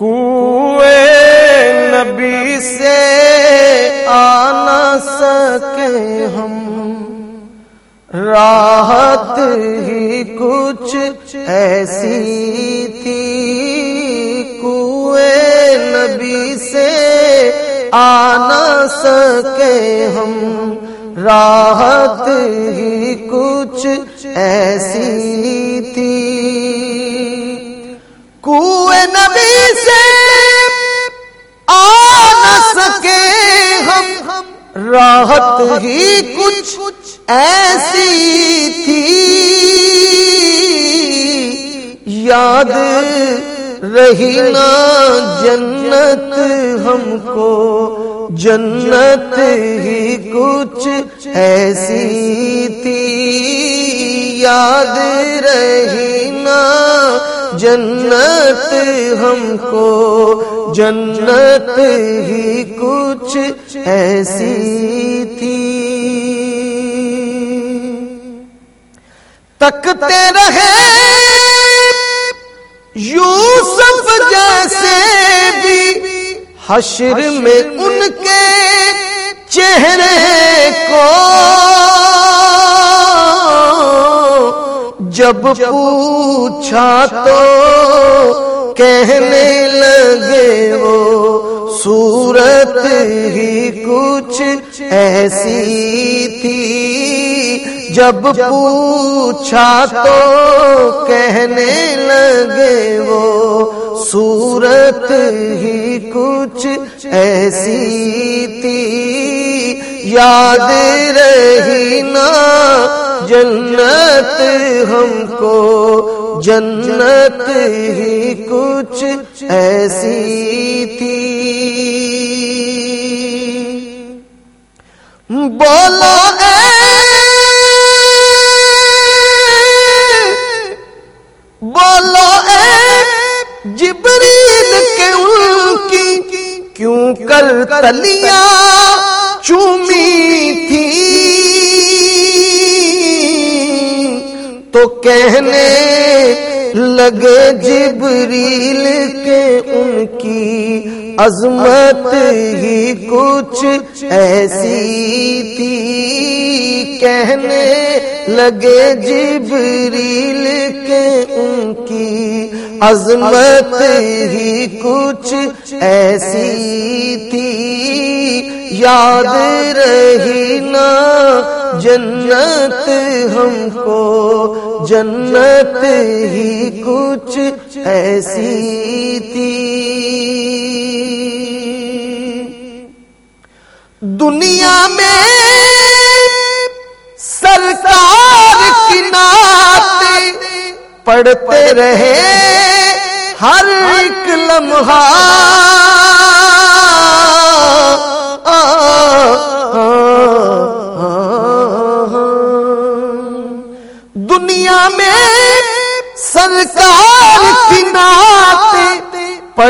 کوئے نبی سے آ نہ سکے ہم۔ راحت ہی کچھ ایسی تھی۔ کوئے نبی سے آ نہ سکے ہم۔ راحت ہی کچھ ایسی تھی۔ سے آ نہ سکے ہم۔ راحت ہی کچھ ایسی تھی۔ یاد رہی نا جنت ہم کو۔ جنت ہی کچھ ایسی تھی۔ یاد رہی جنت ہم کو، جنت ہی کچھ ایسی تھی۔ تکتے رہے یوسف جیسے بھی، حشر میں ان کے چہرے کو جب پوچھا تو کہنے لگے وہ، صورت ہی کچھ ایسی تھی۔ جب پوچھا تو کہنے لگے وہ، صورت ہی کچھ ایسی تھی۔ یاد رہی نا جنت ہم کو، جنت ہی کچھ ایسی تھی۔ بولو بولو اے جبریل کے ان کی کیوں کر تلیاں تو کہنے لگے جبریل کے ان کی عظمت ہی کچھ ایسی تھی۔ کہنے لگے جبریل کے ان کی عظمت ہی کچھ ایسی تھی۔ یاد رہی نا جنت ہم کو، جنت ہی کچھ ایسی تھی۔ دنیا میں سرکار کی نعت پڑھتے رہے، ہر ایک لمحہ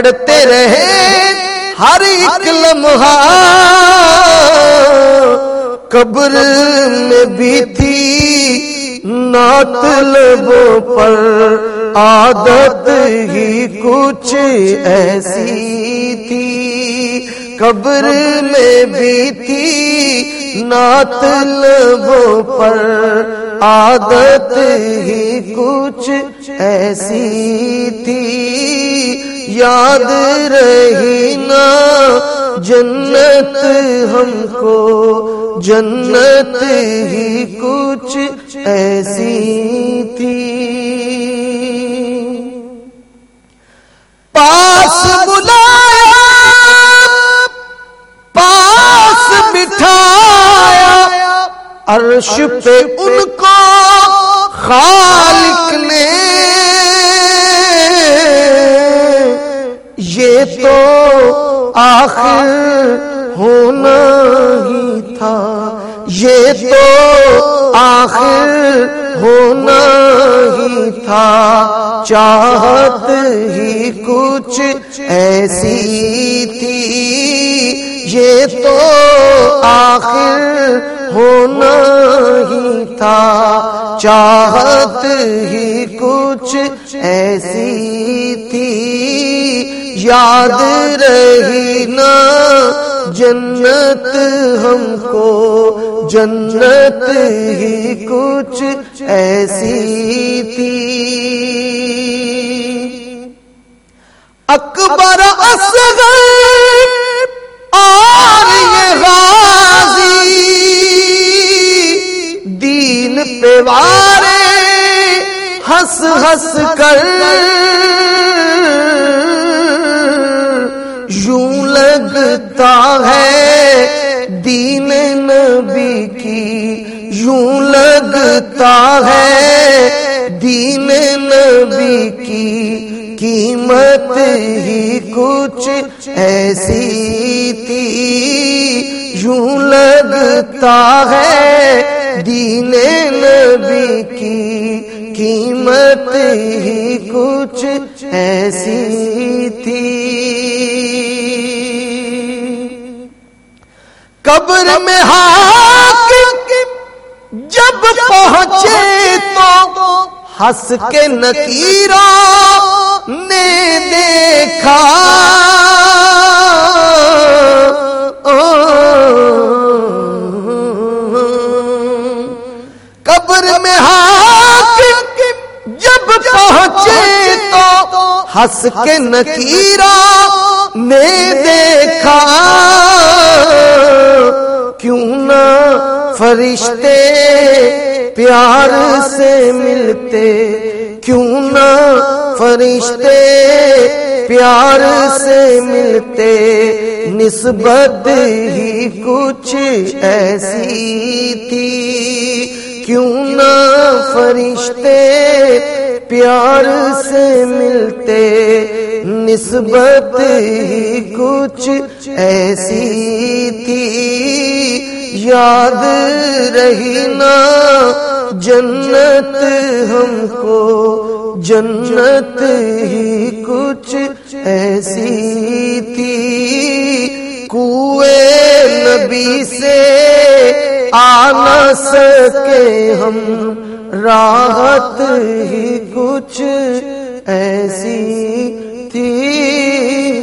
پڑھتے رہے ہر ایک لمحہ قبر میں بھی تھی نعت لبوں پر عادت ہی کچھ ایسی تھی قبر میں بھی تھی نعت لبوں پر عادت ہی کچھ ایسی تھی یاد رہی نا جنت ہم کو، جنت ہی کچھ ایسی تھی۔ پاس بلایا، پاس بٹھایا، عرش پہ ان کو خالق آخر ہونا ہی تھا۔ یہ تو آخر ہونا ہی تھا۔ چاہت ہی کچھ ایسی تھی۔ یہ تو آخر ہونا ہی تھا۔ چاہت ہی کچھ ایسی تھی۔ یاد رہی نا، جنت ہم کو، جنت ہی کچھ ایسی تھی۔ اکبر اصغر اور یہ غازی، دین پہ وارے ہنس ہنس کر۔ ہے دین نبی کی یوں لگتا ہے دین نبی کی قیمت ہی کچھ ایسی تھی۔ یوں لگتا ہے دین نبی کی قیمت ہی کچھ ایسی قبر میں جب پہنچے تو ہنس کے نکیروں نے دیکھا۔ قبر میں جب پہنچے تو ہنس کے نکیروں نے دیکھا۔ کیوں نہ فرشتے پیار سے ملتے، کیوں نہ فرشتے پیار سے ملتے؟ نسبت ہی کچھ ایسی تھی، کیوں نہ فرشتے پیار سے ملتے؟ نسبت ہی کچھ ایسی تھی یاد رہی نا جنت ہم کو، جنت ہی کچھ ایسی تھی۔ کوئے نبی سے آ نہ سکے ہم، راحت ہی کچھ ایسی تھی۔